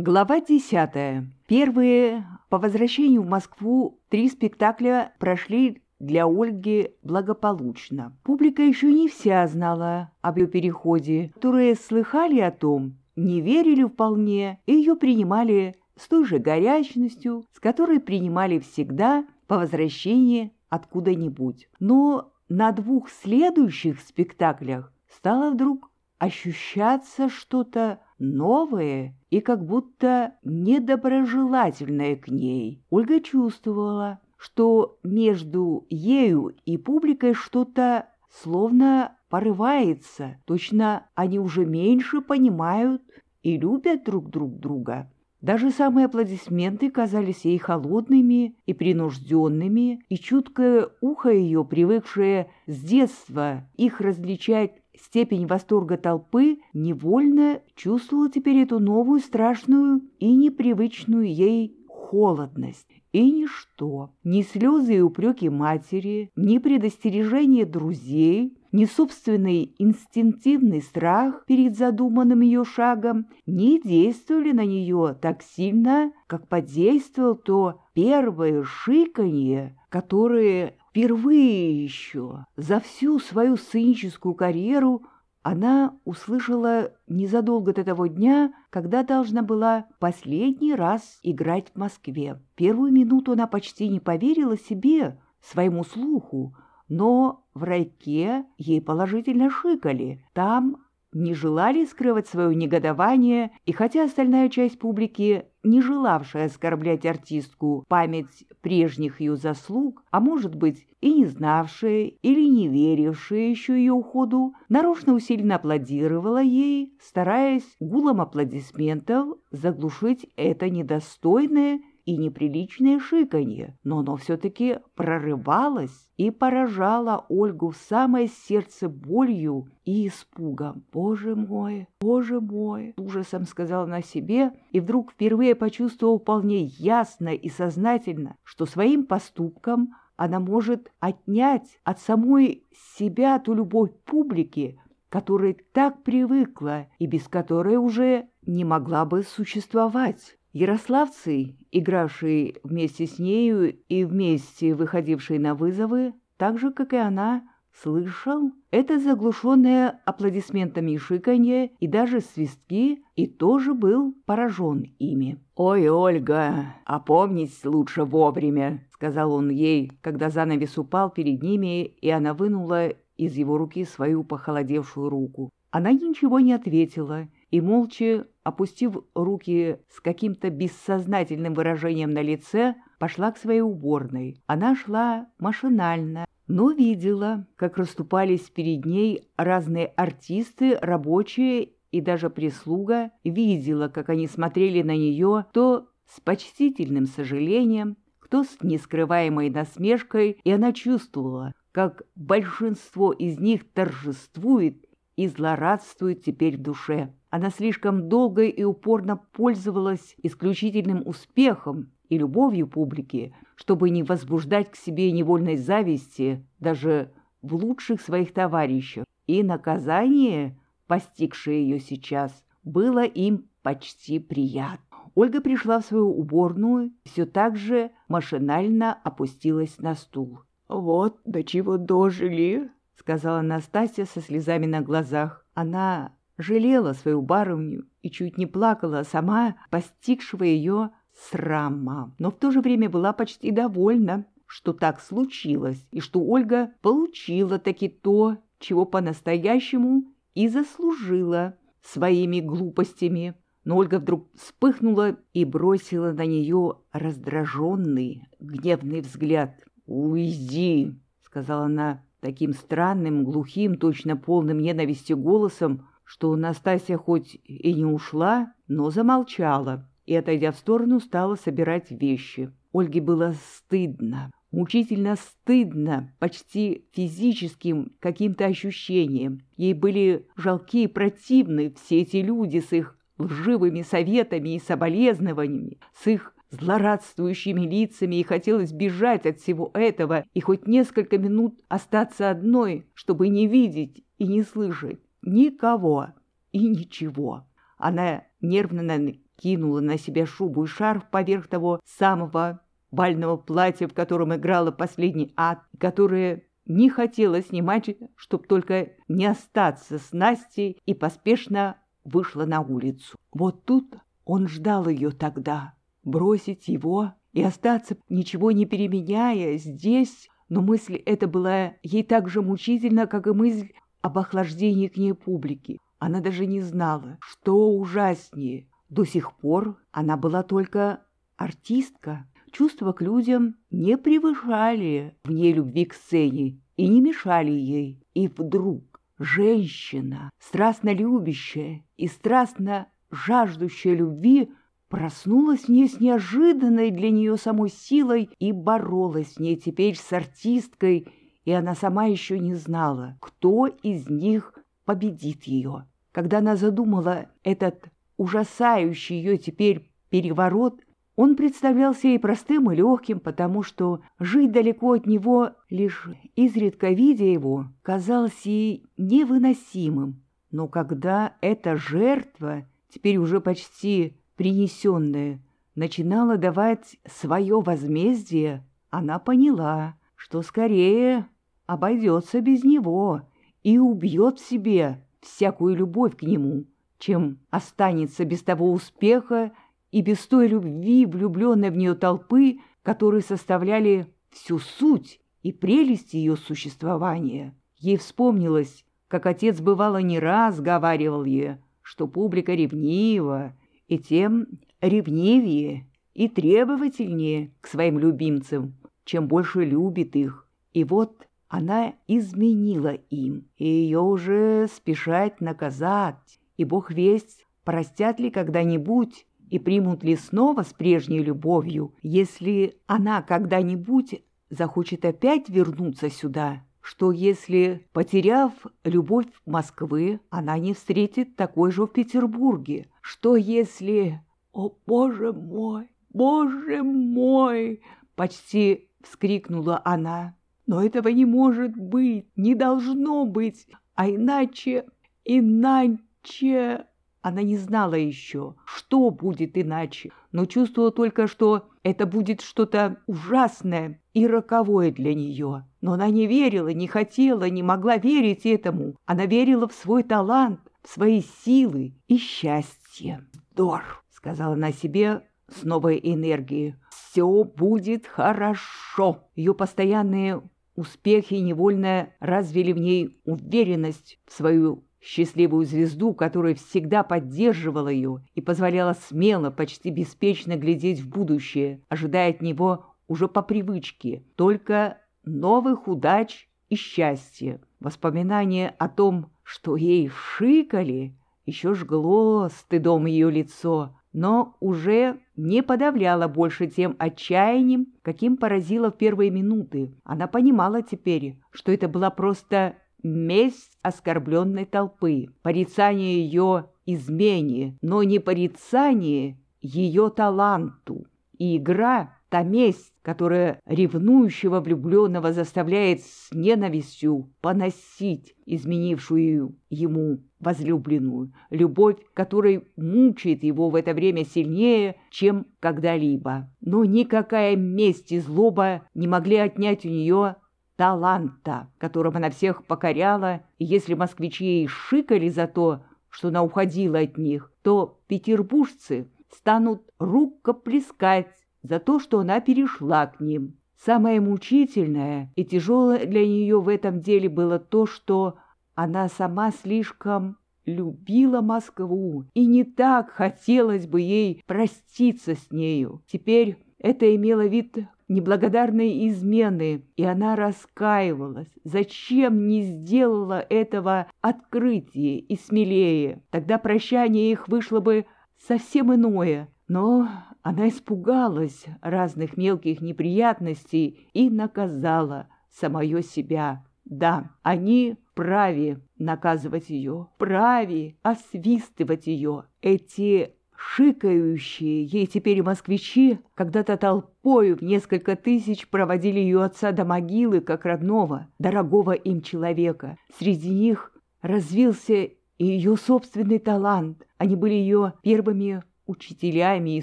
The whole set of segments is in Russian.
Глава десятая. Первые по возвращению в Москву три спектакля прошли для Ольги благополучно. Публика еще не вся знала об ее переходе, которые слыхали о том, не верили вполне и ее принимали с той же горячностью, с которой принимали всегда по возвращении откуда-нибудь. Но на двух следующих спектаклях стало вдруг ощущаться что-то новое и как будто недоброжелательное к ней. Ольга чувствовала, что между ею и публикой что-то словно порывается, точно они уже меньше понимают и любят друг друг друга. Даже самые аплодисменты казались ей холодными и принужденными, и чуткое ухо ее, привыкшее с детства их различать степень восторга толпы, невольно чувствовала теперь эту новую страшную и непривычную ей холодность. И ничто, ни слезы и упреки матери, ни предостережение друзей, ни собственный инстинктивный страх перед задуманным ее шагом не действовали на нее так сильно, как подействовал то первое шиканье, которое впервые еще за всю свою сценическую карьеру она услышала незадолго до того дня, когда должна была последний раз играть в Москве. Первую минуту она почти не поверила себе, своему слуху, но в райке ей положительно шикали. Там не желали скрывать свое негодование, и хотя остальная часть публики, не желавшая оскорблять артистку память прежних ее заслуг, а может быть и не знавшая или не верившая еще ее уходу, нарочно усиленно аплодировала ей, стараясь гулом аплодисментов заглушить это недостойное и неприличное шиканье, но оно все-таки прорывалось и поражало Ольгу в самое сердце болью и испугом. «Боже мой, боже мой!» — ужасом сказала она себе, и вдруг впервые почувствовал вполне ясно и сознательно, что своим поступком она может отнять от самой себя ту любовь публики, которой так привыкла и без которой уже не могла бы существовать. Ярославцы, игравшие вместе с нею и вместе выходившие на вызовы, так же, как и она, слышал это заглушенное аплодисментами шиканье и даже свистки, и тоже был поражен ими. «Ой, Ольга, опомнись лучше вовремя», — сказал он ей, когда занавес упал перед ними, и она вынула из его руки свою похолодевшую руку. Она ничего не ответила, и, молча опустив руки с каким-то бессознательным выражением на лице, пошла к своей уборной. Она шла машинально, но видела, как расступались перед ней разные артисты, рабочие и даже прислуга, видела, как они смотрели на нее то с почтительным сожалением, кто с нескрываемой насмешкой, и она чувствовала, как большинство из них торжествует и злорадствует теперь в душе. Она слишком долго и упорно пользовалась исключительным успехом и любовью публики, чтобы не возбуждать к себе невольной зависти даже в лучших своих товарищах. И наказание, постигшее ее сейчас, было им почти приятно. Ольга пришла в свою уборную, все так же машинально опустилась на стул. «Вот до чего дожили», — сказала Настасья со слезами на глазах. Она жалела свою барыню и чуть не плакала сама, постигшего ее срама, но в то же время была почти довольна, что так случилось, и что Ольга получила таки то, чего по-настоящему и заслужила своими глупостями. Но Ольга вдруг вспыхнула и бросила на нее раздраженный, гневный взгляд. «Уйди!» — сказала она таким странным, глухим, точно полным ненависти голосом, что Настасья хоть и не ушла, но замолчала и, отойдя в сторону, стала собирать вещи. Ольге было стыдно, мучительно стыдно, почти физическим каким-то ощущением. Ей были жалки и противны все эти люди с их лживыми советами и соболезнованиями, с их злорадствующими лицами, и хотелось бежать от всего этого и хоть несколько минут остаться одной, чтобы не видеть и не слышать никого и ничего. Она нервно кинула на себя шубу и шарф поверх того самого бального платья, в котором играла последний ад, которое не хотела снимать, чтоб только не остаться с Настей, и поспешно вышла на улицу. Вот тут он ждал ее тогда. Бросить его и остаться, ничего не переменяя, здесь, но мысль эта была ей так же мучительна, как и мысль об охлаждении к ней публики. Она даже не знала, что ужаснее. До сих пор она была только артистка. Чувства к людям не превышали в ней любви к сцене и не мешали ей. И вдруг женщина, страстно любящая и страстно жаждущая любви, проснулась в ней с неожиданной для нее самой силой и боролась с ней теперь с артисткой, и она сама еще не знала, кто из них победит ее. Когда она задумала этот ужасающий ее теперь переворот, он представлялся ей простым и легким, потому что жить далеко от него, лишь изредка видя его, казалось ей невыносимым. Но когда эта жертва, теперь уже почти принесенная, начинала давать свое возмездие, она поняла, что скорее обойдется без него и убьет в себе всякую любовь к нему, чем останется без того успеха и без той любви, влюбленной в нее толпы, которые составляли всю суть и прелесть ее существования. Ей вспомнилось, как отец бывало не раз говаривал ей, что публика ревнива, и тем ревнивее и требовательнее к своим любимцам, чем больше любит их. И вот она изменила им, и ее уже спешать наказать, и бог весть, простят ли когда-нибудь и примут ли снова с прежней любовью, если она когда-нибудь захочет опять вернуться сюда, что если, потеряв любовь Москвы, она не встретит такой же в Петербурге, что если... «О, Боже мой! Боже мой!» — почти вскрикнула она. Но этого не может быть, не должно быть, а иначе, иначе... Она не знала еще, что будет иначе, но чувствовала только, что это будет что-то ужасное и роковое для нее. Но она не верила, не хотела, не могла верить этому. Она верила в свой талант, в свои силы и счастье. «Дор», — сказала она себе с новой энергией, — «все будет хорошо». Ее постоянные Успехи невольно развили в ней уверенность в свою счастливую звезду, которая всегда поддерживала ее и позволяла смело, почти беспечно глядеть в будущее, ожидая от него уже по привычке, только новых удач и счастья. Воспоминание о том, что ей шикали, еще жгло стыдом ее лицо, но уже не подавляла больше тем отчаянием, каким поразила в первые минуты. Она понимала теперь, что это была просто месть оскорбленной толпы, порицание ее измене, но не порицание ее таланту. И игра Та месть, которая ревнующего влюбленного заставляет с ненавистью поносить изменившую ему возлюбленную, любовь которой мучает его в это время сильнее, чем когда-либо. Но никакая месть и злоба не могли отнять у нее таланта, которым она всех покоряла, и если москвичи ей шикали за то, что она уходила от них, то петербуржцы станут рукоплескать за то, что она перешла к ним. Самое мучительное и тяжелое для нее в этом деле было то, что она сама слишком любила Москву, и не так хотелось бы ей проститься с нею. Теперь это имело вид неблагодарной измены, и она раскаивалась. Зачем не сделала этого открытие и смелее? Тогда прощание их вышло бы совсем иное. Но она испугалась разных мелких неприятностей и наказала самое себя. Да, они праве наказывать ее, праве освистывать ее. Эти шикающие ей теперь москвичи когда-то толпою в несколько тысяч проводили ее отца до могилы, как родного, дорогого им человека. Среди них развился и ее собственный талант. Они были ее первыми учителями и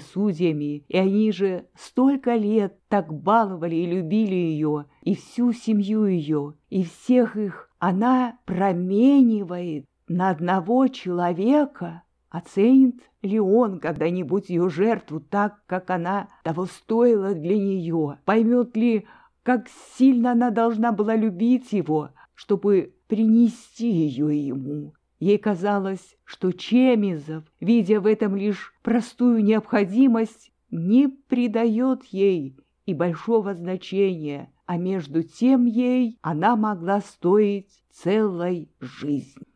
судьями, и они же столько лет так баловали и любили ее, и всю семью ее, и всех их она променивает на одного человека. Оценит ли он когда-нибудь ее жертву так, как она того стоила для нее? Поймет ли, как сильно она должна была любить его, чтобы принести ее ему? Ей казалось, что Чемизов, видя в этом лишь простую необходимость, не придает ей и большого значения, а между тем ей она могла стоить целой жизни.